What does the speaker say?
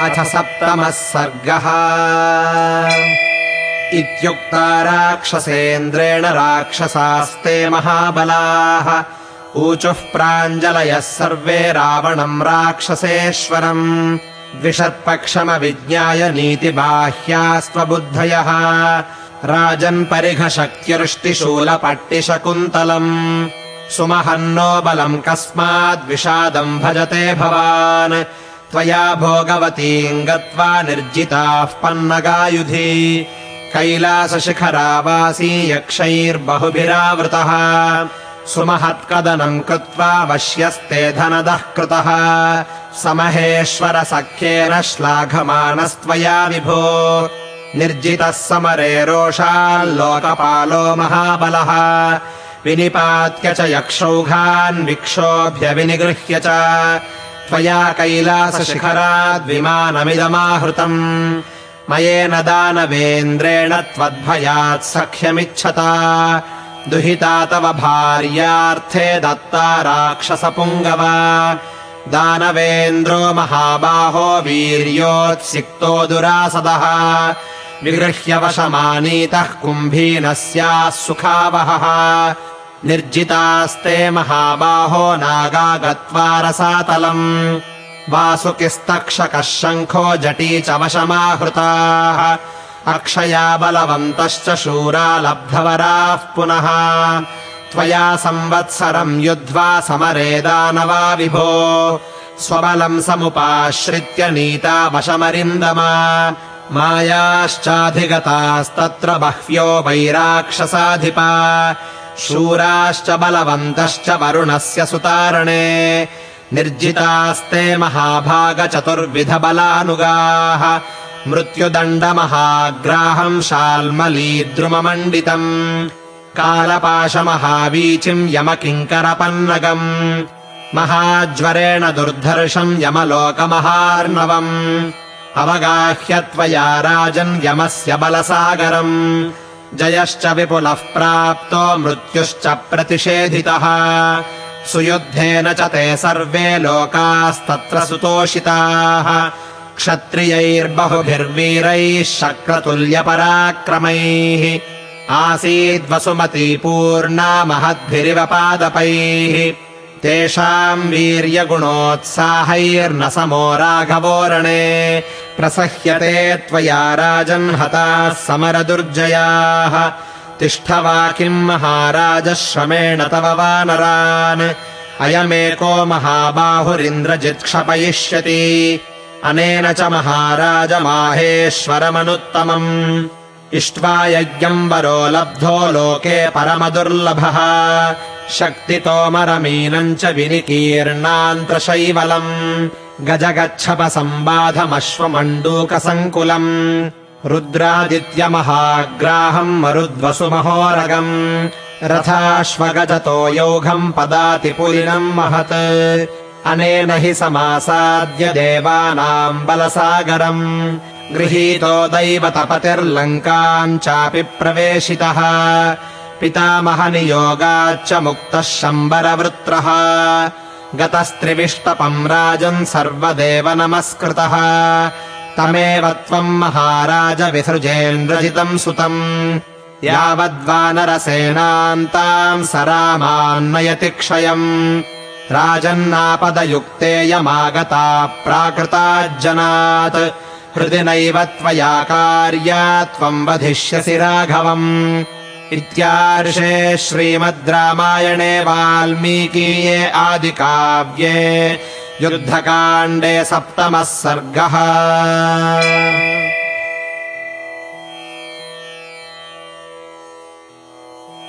अथ सप्तमः सर्गः। इत्युक्ता राक्षसेन्द्रेण राक्षसास्ते महाबलाः। ऊचुः प्राञ्जलयः सर्वे रावणम् राक्षसेश्वरम्। द्विषत्पक्षमविज्ञाय नीतिबाह्यास्त्वबुद्धयः। राजन्परिघशक्त्यृष्टिशूलपट्टिशकुन्तलम् सुमहन्नो बलम् कस्माद्विषादम् भजते भवान् त्वया भोगवतीम् गत्वा निर्जिताः पन्नगायुधि। कैलासशिखरावासी यक्षैर्बहुभिरावृतः। सुमहत्कदनम् कृत्वा वश्यस्ते धनदः कृतः। समहेश्वरसख्येन श्लाघमानस्त्वया विभो। निर्जितः समरे रोषाल्लोकपालो महाबलः। विनिपात्य च यक्षौघान् विक्षोभ्य विनिगृह्य च त्वया कैलासशिखराद्विमानमिदमाहृतम्। मयेन दानवेन्द्रेण त्वद्भयात् सख्यमिच्छता। दुहिता तव भार्यार्थे दत्ता राक्षसपुङ्गव। दानवेन्द्रो महाबाहो वीर्योत्सिक्तो दुरासदः। विगृह्य वशमानीतः कुम्भीनः स्याः सुखावहः निर्जितास्ते महाबाहो नागा गत्वा रसातलम्। वासुकिस्तक्षकः शङ्खो जटी च वशमाहृताः अक्षया बलवन्तश्च शूरा लब्धवराः पुनः। त्वया संवत्सरम् युद्ध्वा समरे दानवा विभो। स्वबलम् समुपाश्रित्य नीता वशमरिन्दमा। मायाश्चाधिगतास्तत्र बह्व्यो वैराक्षसाधिपा शूराश्च बलवन्तश्च वरुणस्य सुतारणे निर्जितास्ते महाभागचतुर्विधबलानुगाः मृत्युदण्डमहाग्राहम् शाल्मलीद्रुममण्डितम् कालपाशमहावीचिम् यमकिङ्करपन्नगम् महाज्वरेण दुर्धर्षम् यमलोकमहार्णवम् अवगाह्य त्वया राजन् यमस्य बलसागरम् जयश्च विपुलः प्राप्तो मृत्युश्च प्रतिषेधितः। सुयुद्धेन च ते सर्वे लोकास्तत्र सुतोषिताः। क्षत्रियैर्बहुभिर्वीरैः शक्रतुल्यपराक्रमैः। आसीद्वसुमती पूर्णा महद्भिरिव पादपैः तेषाम् वीर्यगुणोत्साहैर्न समो राघवोरणे प्रसह्यते त्वया राजन् हताः समरदुर्जयाः। तिष्ठ वा किम् महाराजः श्रमेण तव वानरान्। अयमेको महाबाहुरिन्द्रजित् क्षपयिष्यति। अनेन च महाराजमाहेश्वरमनुत्तमम् इष्ट्वा यज्ञम् वरो लब्धो लोके परमदुर्लभः शक्तितोमरमीनम् च विनिकीर्णान्त्रशैवलम् गजगच्छपसम्बाधमश्वमण्डूकसङ्कुलम् रुद्रादित्यमहाग्राहम् मरुद्वसुमहोरगम् रथाश्वगजतो यौघम् पदातिपुलिनम् महत् अनेन हि समासाद्य देवानाम् बलसागरम् गृहीतो दैवतपतिर्लङ्काम् चापि प्रवेशितः पितामहनियोगाच्च मुक्तः शम्बरवृत्रः। गतस्त्रिविष्टपम् राजन् सर्वदेव नमस्कृतः। तमेव त्वम् महाराज विसृजेन्द्रजितम् सुतम्। यावद्वानरसेनान्ताम् स रामान्नयति क्षयम्। राजन्नापदयुक्तेयमागता प्राकृताज्जनात्। हृदि नैव त्वया कार्या त्वम् वधिष्यसि राघवम् इत्यार्षे श्रीमद् रामायणे वाल्मीकीये आदिकाव्ये युद्धकाण्डे सप्तमः सर्गः